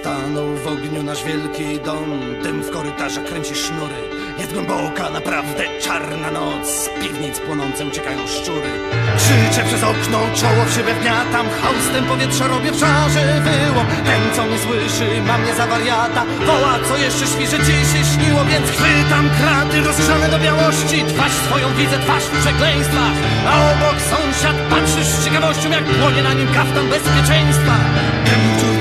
Stanął w ogniu nasz wielki dom. Dym w korytarzach kręci sznury. Jest głęboka, naprawdę czarna noc. Z piwnic płonące uciekają szczury. Krzyczę przez okno, czoło w siebie wgniatam Haustem powietrza robię w szarze wyłom. Ten co mnie słyszy, ma mnie za wariata. Woła, co jeszcze śpi, że ci się śniło. Więc chwytam kraty rozgrzane do białości. Twarz swoją widzę, twarz w przekleństwach A obok sąsiad patrzy z ciekawością Jak płonie na nim kaftan bezpieczeństwa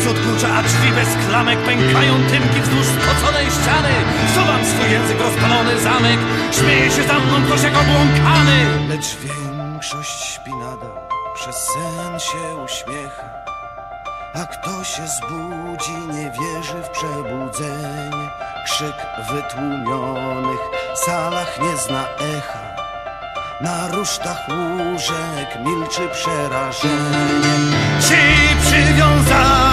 Wciąż odkurcza, a drzwi bez klamek Pękają tymki wzdłuż spoconej ściany. Wsuwam swój język rozpalony zamek. Śmieje się za mną ktoś jak obłąkany. Lecz większość śpi nadal Przez sen się uśmiecha. A kto się zbudzi, nie wierzy w przebudzenie. Krzyk wytłumionych salach nie zna echa. Na rusztach łóżek milczy przerażenie. Ci przywiązani